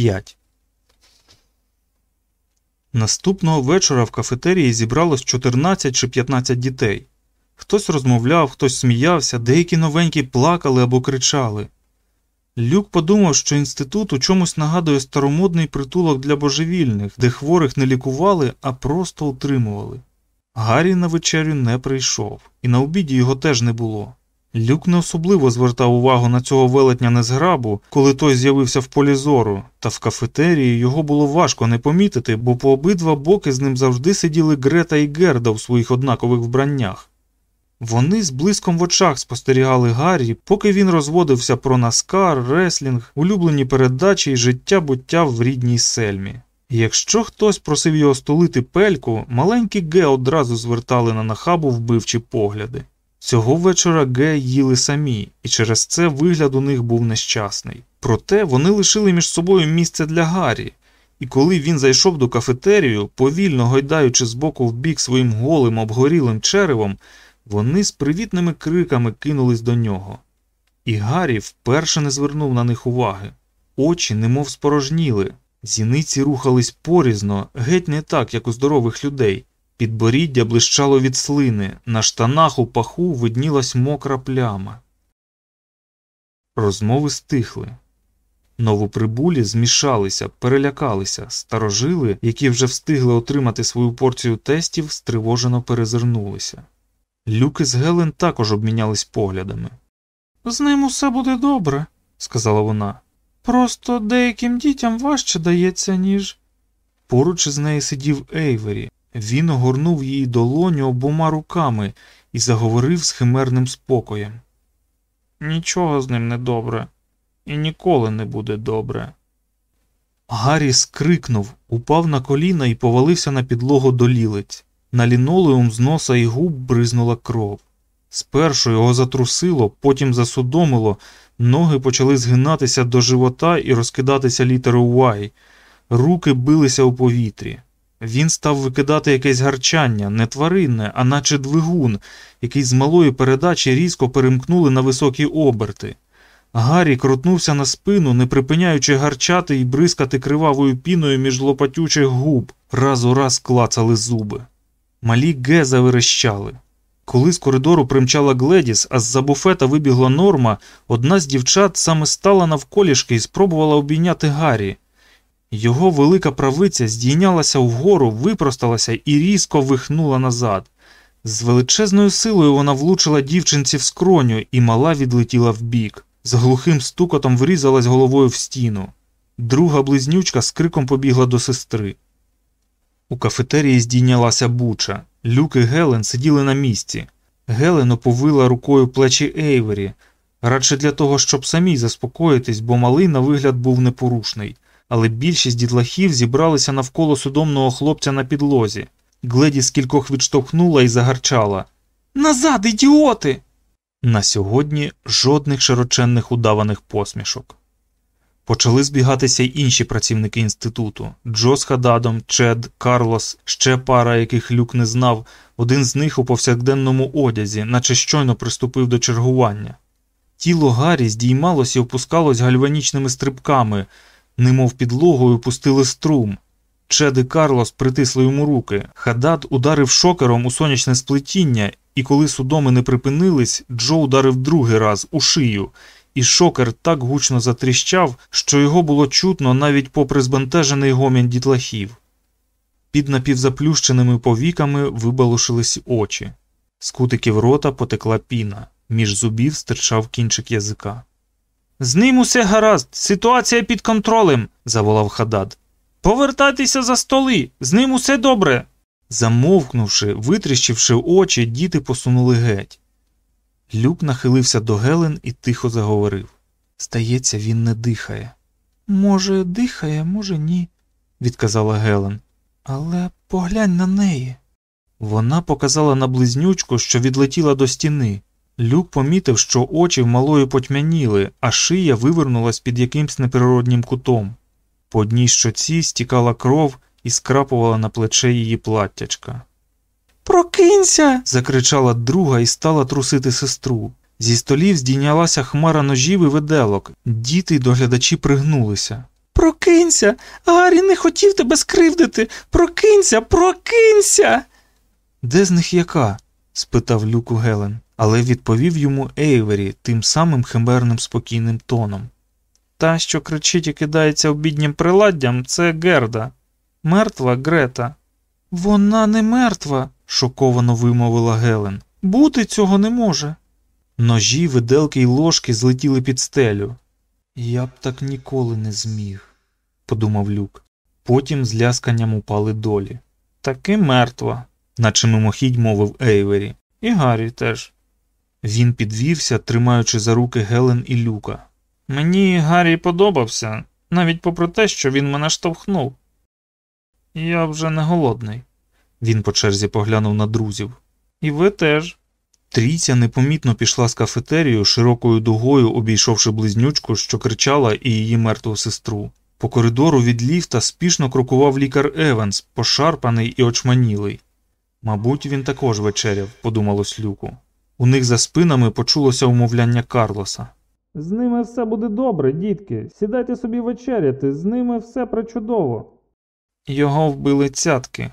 5 Наступного вечора в кафетерії зібралось 14 чи 15 дітей. Хтось розмовляв, хтось сміявся, деякі новенькі плакали або кричали. Люк подумав, що інститут у чомусь нагадує старомодний притулок для божевільних, де хворих не лікували, а просто утримували. Гаррі на вечерю не прийшов, і на обіді його теж не було. Люк не особливо звертав увагу на цього велетня незграбу, коли той з'явився в полі зору, та в кафетерії його було важко не помітити, бо по обидва боки з ним завжди сиділи Грета і Герда в своїх однакових вбраннях. Вони з блиском в очах спостерігали Гаррі, поки він розводився про наскар, реслінг, улюблені передачі і життя буття в рідній сельмі. Якщо хтось просив його столити пельку, маленькі Ге одразу звертали на нахабу вбивчі погляди. Цього вечора Ге їли самі, і через це вигляд у них був нещасний. Проте вони лишили між собою місце для Гаррі, і коли він зайшов до кафетерію, повільно гойдаючи з боку в бік своїм голим обгорілим черевом, вони з привітними криками кинулись до нього. І Гаррі вперше не звернув на них уваги. Очі немов спорожніли, зіниці рухались порізно, геть не так, як у здорових людей. Підборіддя блищало від слини, на штанах у паху виднілась мокра пляма. Розмови стихли. Новоприбулі змішалися, перелякалися, старожили, які вже встигли отримати свою порцію тестів, стривожено перезирнулися. Люки з Гелен також обмінялись поглядами. З ним усе буде добре, сказала вона. Просто деяким дітям важче дається, ніж. Поруч із нею сидів Ейвері. Він огорнув її долоню обома руками і заговорив з химерним спокоєм. Нічого з ним не добре, і ніколи не буде добре. Гаррі скрикнув, упав на коліна і повалився на підлогу до лілиць. На лінолеум з носа і губ бризнула кров. Спершу його затрусило, потім засудомило, ноги почали згинатися до живота і розкидатися літерою Y. Руки билися у повітрі. Він став викидати якесь гарчання, не тваринне, а наче двигун, який з малої передачі різко перемкнули на високі оберти. Гаррі крутнувся на спину, не припиняючи гарчати і бризкати кривавою піною між лопатючих губ, раз у раз клацали зуби. Малі Ге заверещали. Коли з коридору примчала Гледіс, а з-за буфета вибігла норма, одна з дівчат саме стала навколішки і спробувала обійняти Гаррі. Його велика правиця здійнялася вгору, випросталася і різко вихнула назад. З величезною силою вона влучила дівчинці в скроню, і мала відлетіла вбік. З глухим стукотом врізалась головою в стіну. Друга близнючка з криком побігла до сестри. У кафетерії здійнялася буча. Люк і Гелен сиділи на місці. Гелен оповила рукою плечі Ейвері, радше для того, щоб самій заспокоїтись, бо малий на вигляд був непорушний, але більшість дітлахів зібралися навколо судомного хлопця на підлозі. Гледі з кількох відштовхнула і загарчала. Назад, ідіоти! На сьогодні жодних широченних удаваних посмішок. Почали збігатися й інші працівники інституту Джо з Хададом, Чед, Карлос, ще пара, яких люк не знав, один з них у повсякденному одязі, наче щойно приступив до чергування. Тіло Гаррі здіймалось і опускалось гальванічними стрибками, немов підлогою пустили струм. Чед і Карлос притисли йому руки. Хадад ударив шокером у сонячне сплетіння, і коли судоми не припинились, Джо ударив другий раз у шию і шокер так гучно затріщав, що його було чутно навіть попри збентежений гомін дітлахів. Під напівзаплющеними повіками вибалушились очі, з кутиків рота потекла піна, між зубів стирчав кінчик язика. З ним усе гаразд, ситуація під контролем, заволав Хадад. Повертайтеся за столи, з ним усе добре. Замовкнувши, витріщивши очі, діти посунули геть. Люк нахилився до Гелен і тихо заговорив. Здається, він не дихає. Може, дихає, може, ні, відказала Гелен. Але поглянь на неї. Вона показала на близнючку, що відлетіла до стіни. Люк помітив, що очі в малої потьмяніли, а шия вивернулась під якимсь неприроднім кутом. По одній щоці стікала кров і скрапувала на плече її платтячка. Прокинься. закричала друга і стала трусити сестру. Зі столів здійнялася хмара ножів і виделок. Діти й доглядачі пригнулися. Прокинься. Гаррі не хотів тебе скривдити. Прокинься, прокинься. Де з них яка? спитав люку Гелен, але відповів йому Ейвері тим самим химерним спокійним тоном. Та, що кричить і кидається обіднім приладдям, це Герда. Мертва Грета. Вона не мертва, шоковано вимовила Гелен. Бути цього не може. Ножі, виделки й ложки злетіли під стелю. Я б так ніколи не зміг, подумав люк. Потім з лясканням упали долі. Таки мертва, наче мимохідь мовив Ейвері. І Гаррі теж. Він підвівся, тримаючи за руки Гелен і люка. Мені Гаррі подобався, навіть попри те, що він мене штовхнув. Я вже не голодний. Він по черзі поглянув на друзів. І ви теж. Трійця непомітно пішла з кафетерію широкою дугою, обійшовши близнючку, що кричала, і її мертву сестру. По коридору від ліфта спішно крокував лікар Еванс, пошарпаний і очманілий. Мабуть, він також вечеряв, подумалось люку. У них за спинами почулося умовляння Карлоса. З ними все буде добре, дітки. Сідайте собі вечеряти, з ними все причудово. Його вбили цятки,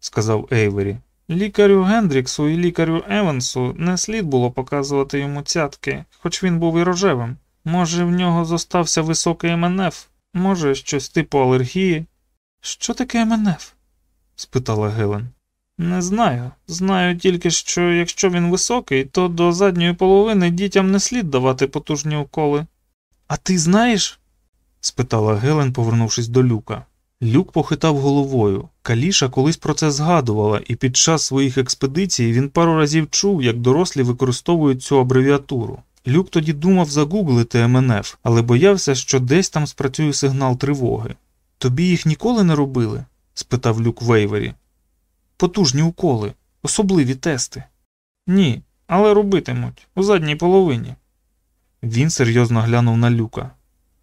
сказав Ейвері. Лікарю Гендріксу і лікарю Евансу не слід було показувати йому цятки, хоч він був і рожевим. Може, в нього зостався високий МНФ, може, щось типу алергії. Що таке МНФ? спитала Гелен. Не знаю. Знаю тільки, що якщо він високий, то до задньої половини дітям не слід давати потужні уколи. А ти знаєш? спитала Гелен, повернувшись до люка. Люк похитав головою. Каліша колись про це згадувала, і під час своїх експедицій він пару разів чув, як дорослі використовують цю абревіатуру. Люк тоді думав загуглити МНФ, але боявся, що десь там спрацює сигнал тривоги. Тобі їх ніколи не робили? спитав Люк Вейвері. Потужні уколи, особливі тести. Ні, але робитимуть у задній половині. Він серйозно глянув на люка.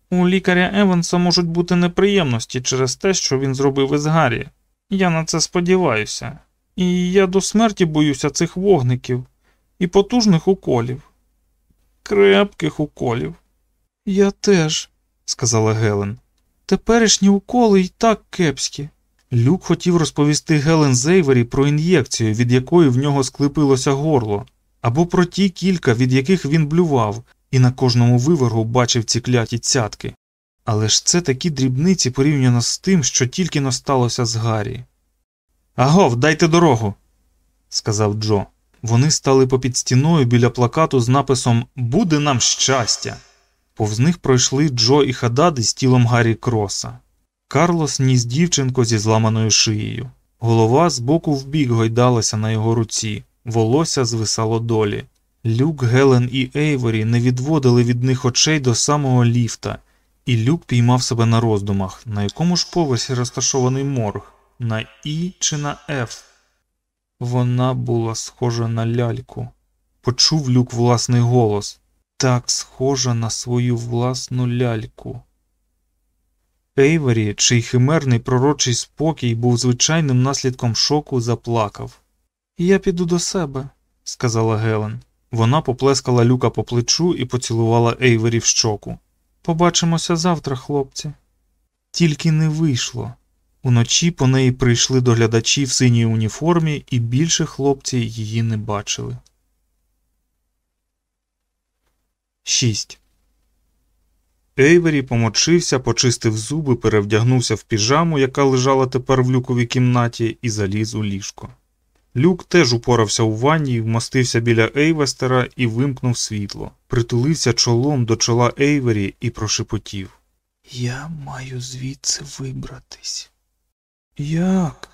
У лікаря Еванса можуть бути неприємності через те, що він зробив із Гаррі. Я на це сподіваюся. І я до смерті боюся цих вогників і потужних уколів, крепких уколів. Я теж, сказала Гелен. Теперішні уколи й так кепські. Люк хотів розповісти Гелен Зейвері про ін'єкцію, від якої в нього склепилося горло, або про ті кілька, від яких він блював, і на кожному вивергу бачив ці кляті цятки. Але ж це такі дрібниці порівняно з тим, що тільки насталося з Гаррі. Агов, дайте дорогу, сказав Джо. Вони стали попід стіною біля плакату з написом Буде нам щастя. Повз них пройшли Джо і Хадади з тілом Гаррі Кроса. Карлос ніс дівчинку зі зламаною шиєю. Голова збоку вбік гойдалася на його руці, волосся звисало долі. Люк, Гелен і Ейворі не відводили від них очей до самого ліфта, і люк піймав себе на роздумах, на якому ж поверсі розташований морг, на І чи на Ф. Вона була схожа на ляльку. Почув люк власний голос так схожа на свою власну ляльку. Ейвері, чий химерний пророчий спокій був звичайним наслідком шоку, заплакав. Я піду до себе, сказала Гелен. Вона поплескала люка по плечу і поцілувала Ейвері в щоку. Побачимося завтра, хлопці. Тільки не вийшло. Уночі по неї прийшли доглядачі в синій уніформі, і більше хлопці її не бачили. 6. Ейвері помочився, почистив зуби, перевдягнувся в піжаму, яка лежала тепер в люковій кімнаті, і заліз у ліжко. Люк теж упорався у ванні, вмостився біля Ейвестера і вимкнув світло, притулився чолом до чола Ейвері і прошепотів. Я маю звідси вибратись. Як?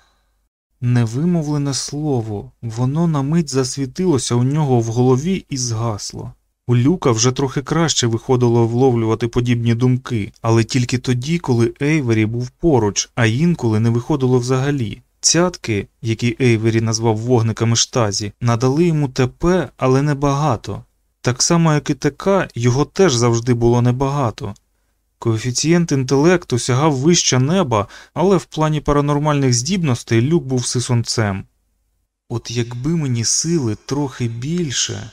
Невимовлене слово, воно на мить засвітилося у нього в голові і згасло. У люка вже трохи краще виходило вловлювати подібні думки, але тільки тоді, коли Ейвері був поруч, а інколи не виходило взагалі. Цятки, які Ейвері назвав вогниками штазі, надали йому ТП, але небагато. Так само, як і ТК, його теж завжди було небагато. Коефіцієнт інтелекту сягав вище неба, але в плані паранормальних здібностей люк був сисунцем. От якби мені сили трохи більше.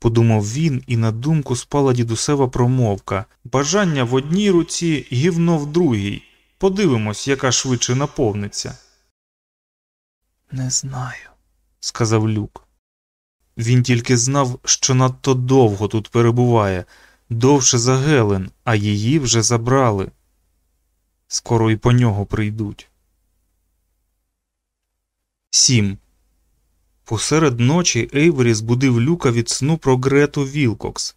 Подумав він, і на думку спала дідусева промовка бажання в одній руці, гівно в другій. Подивимось, яка швидше наповниться. Не знаю, сказав Люк. Він тільки знав, що надто довго тут перебуває, довше за Гелен, а її вже забрали. Скоро і по нього прийдуть. Сім. Посеред ночі Ейвері збудив люка від сну про Грету Вілкокс.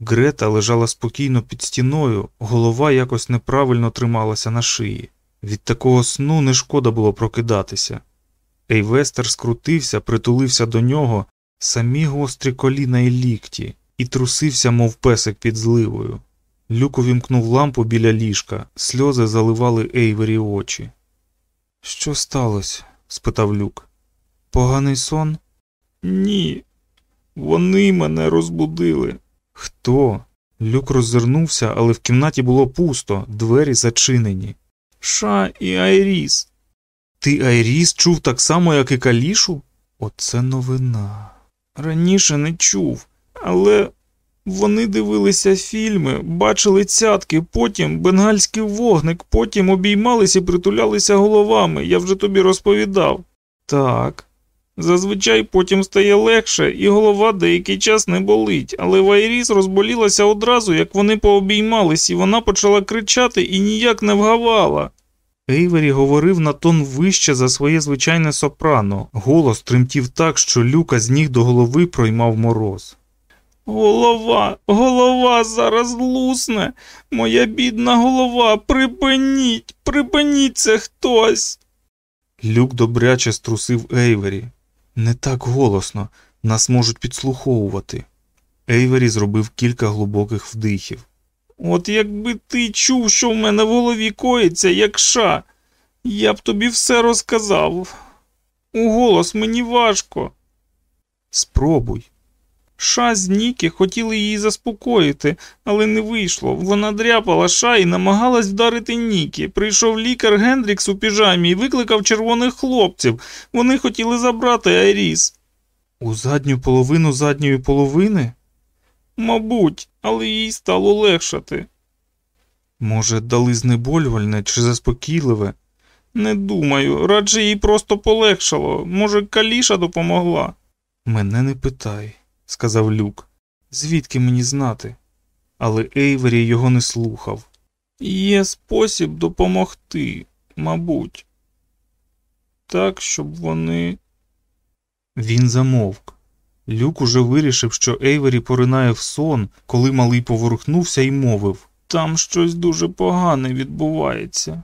Грета лежала спокійно під стіною, голова якось неправильно трималася на шиї. Від такого сну не шкода було прокидатися. Ейвестер скрутився, притулився до нього, самі гострі коліна і лікті, і трусився, мов песик під зливою. Люк увімкнув лампу біля ліжка, сльози заливали Ейвері очі. Що сталося? спитав Люк. Поганий сон? Ні. Вони мене розбудили. Хто? Люк роззирнувся, але в кімнаті було пусто, двері зачинені. Ша і Айріс. Ти Айріс чув так само, як і Калішу? Оце новина. Раніше не чув, але вони дивилися фільми, бачили цятки, потім бенгальський вогник, потім обіймались і притулялися головами, я вже тобі розповідав. Так. Зазвичай потім стає легше, і голова деякий час не болить, але Вайріс розболілася одразу, як вони пообіймались, і вона почала кричати і ніяк не вгавала. Ейвері говорив на тон вище за своє звичайне сопрано. Голос тремтів так, що люка з ніг до голови проймав мороз. Голова, голова зараз лусне. Моя бідна голова, припиніть, припиніть це хтось. Люк добряче струсив Ейвері. Не так голосно, нас можуть підслуховувати. Ейвері зробив кілька глибоких вдихів. От якби ти чув, що в мене в голові коїться, як ша, я б тобі все розказав. У голос мені важко. Спробуй. Ша з Ніки хотіли її заспокоїти, але не вийшло. Вона дряпала ша і намагалась вдарити Нікі. Прийшов лікар Гендрікс у піжамі і викликав червоних хлопців. Вони хотіли забрати Айріс. У задню половину задньої половини? Мабуть, але їй стало легшати. Може, дали знеболювальне чи заспокійливе? Не думаю, радше їй просто полегшало. Може, каліша допомогла. Мене не питай сказав Люк. Звідки мені знати? Але Ейвері його не слухав. Є спосіб допомогти, мабуть. Так, щоб вони. Він замовк. Люк уже вирішив, що Ейвері поринає в сон, коли малий поворухнувся і мовив Там щось дуже погане відбувається.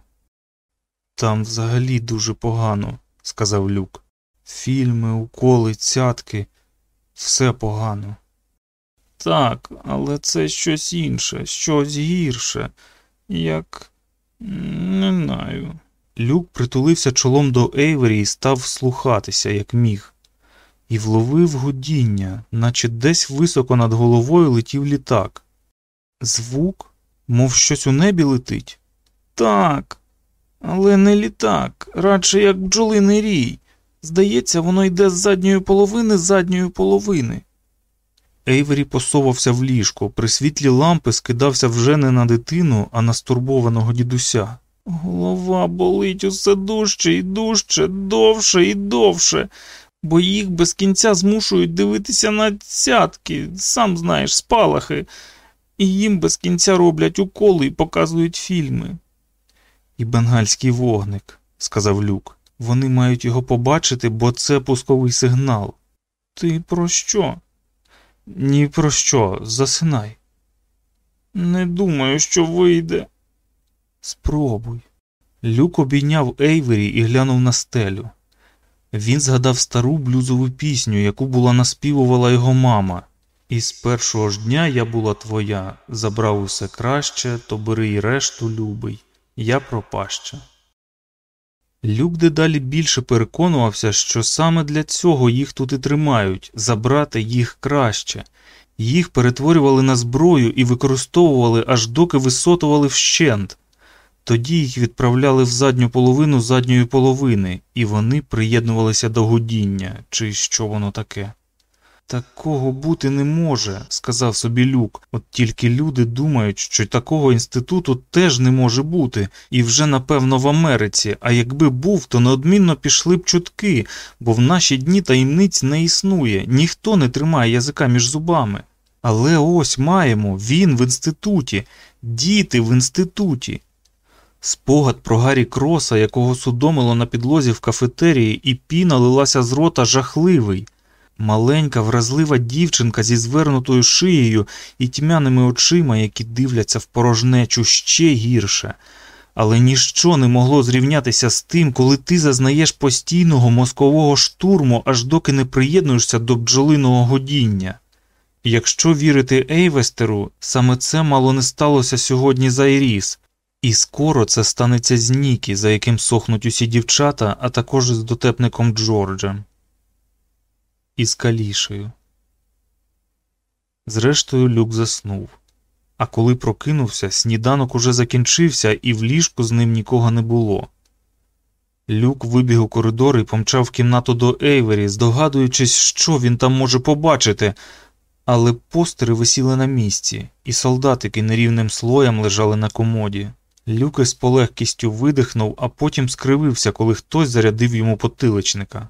Там взагалі дуже погано, сказав Люк. Фільми, уколи, цятки, все погано. Так, але це щось інше, щось гірше, як не знаю. Люк притулився чолом до Ейвері і став слухатися, як міг, і вловив гудіння, наче десь високо над головою летів літак. Звук, мов щось у небі летить? Так, але не літак, радше як бджолиний рій. Здається, воно йде з задньої половини задньої половини. Ейвері посовався в ліжко, при світлі лампи скидався вже не на дитину, а на стурбованого дідуся. Голова болить усе дужче і дужче, довше і довше, бо їх без кінця змушують дивитися на цятки, сам знаєш, спалахи, і їм без кінця роблять уколи і показують фільми. І бенгальський вогник, сказав Люк. Вони мають його побачити, бо це пусковий сигнал. Ти про що? Ні про що, засинай. Не думаю, що вийде. Спробуй. Люк обійняв Ейвері і глянув на стелю. Він згадав стару блюзову пісню, яку була наспівувала його мама. І з першого ж дня я була твоя, забрав усе краще, то бери й решту любий, я пропаща. Люк дедалі більше переконувався, що саме для цього їх тут і тримають забрати їх краще. Їх перетворювали на зброю і використовували, аж доки висотували вщент. Тоді їх відправляли в задню половину задньої половини, і вони приєднувалися до гудіння, чи що воно таке. Такого бути не може, сказав собі Люк. От тільки люди думають, що такого інституту теж не може бути, і вже напевно в Америці. А якби був, то неодмінно пішли б чутки, бо в наші дні таємниць не існує, ніхто не тримає язика між зубами. Але ось маємо він в інституті, діти в інституті. Спогад про Гаррі Кроса, якого судомило на підлозі в кафетерії, і піна лилася з рота жахливий. Маленька, вразлива дівчинка зі звернутою шиєю і тьмяними очима, які дивляться в порожнечу ще гірше. Але ніщо не могло зрівнятися з тим, коли ти зазнаєш постійного мозкового штурму, аж доки не приєднуєшся до бджолиного годіння. Якщо вірити Ейвестеру, саме це мало не сталося сьогодні за Іріс, і скоро це станеться з Нікі, за яким сохнуть усі дівчата, а також з дотепником Джорджем. І з Калішею. Зрештою, люк заснув. А коли прокинувся, сніданок уже закінчився, і в ліжку з ним нікого не було. Люк вибіг у коридор і помчав в кімнату до Ейвері, здогадуючись, що він там може побачити, але постери висіли на місці, і солдатики нерівним слоєм лежали на комоді. Люк з полегкістю видихнув, а потім скривився, коли хтось зарядив йому потиличника.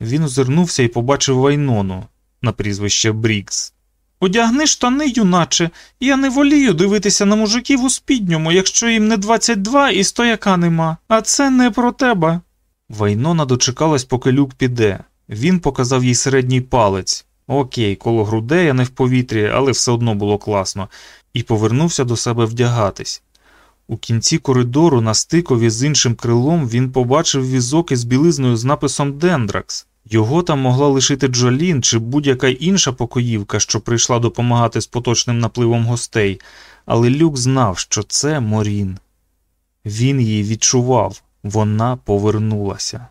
Він озирнувся і побачив Вайнону на прізвище Брікс. Одягни штани, юначе, я не волію дивитися на мужиків у спідньому, якщо їм не 22 і стояка нема, а це не про тебе. Вайнона дочекалась, поки люк піде. Він показав їй середній палець. Окей, коло грудей, а не в повітрі, але все одно було класно, і повернувся до себе вдягатись. У кінці коридору на стикові з іншим крилом він побачив візок із білизною з написом Дендракс. Його там могла лишити Джолін чи будь-яка інша покоївка, що прийшла допомагати з поточним напливом гостей, але Люк знав, що це Морін. Він її відчував, вона повернулася.